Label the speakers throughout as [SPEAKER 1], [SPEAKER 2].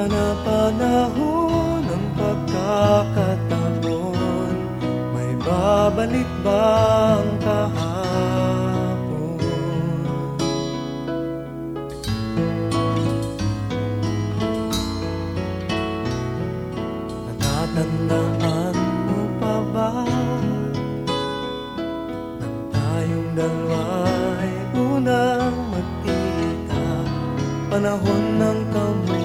[SPEAKER 1] Panapanahon ng pagkakataon May babalik bang kahapon? Natatandaan mo pa ba Nang tayong dalawa'y unang magkita Panahon ng kamulat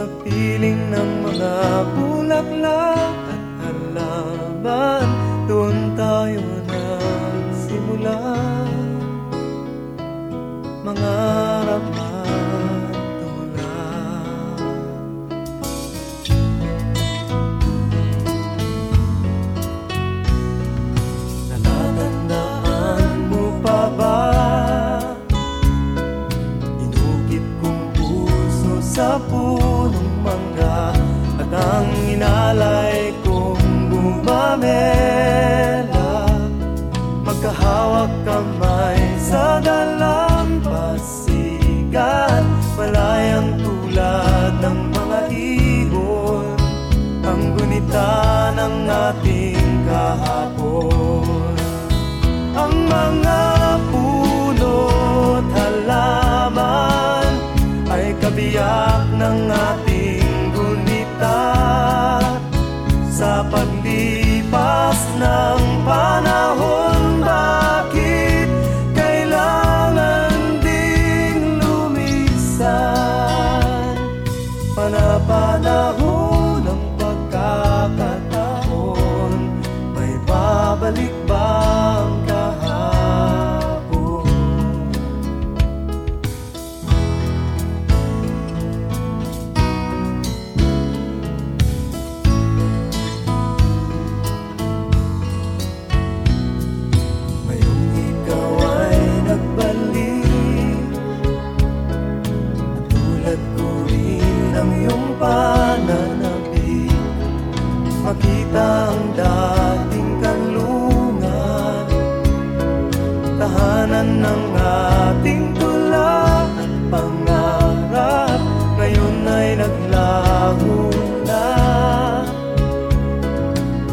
[SPEAKER 1] Pagpiling ng mga bulaklak at halaman. Doon tayo nagsimula. Mga sa puso mangga At ang inalay kong bumamela Magkahawak kamay sa dahil balik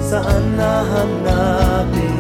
[SPEAKER 1] saan na hanapin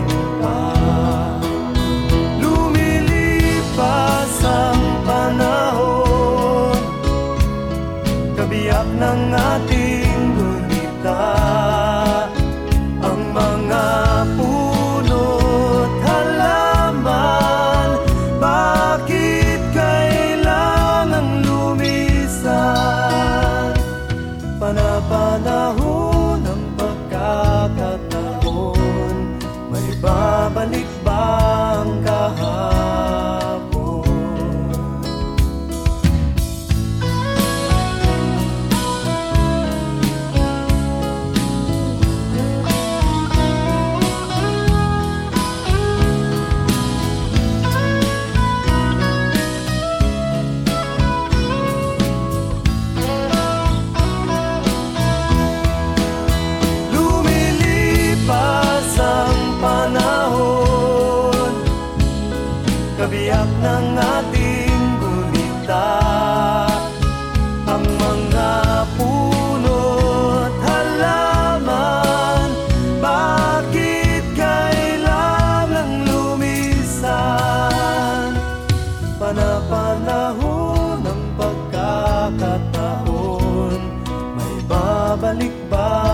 [SPEAKER 1] babalik ba?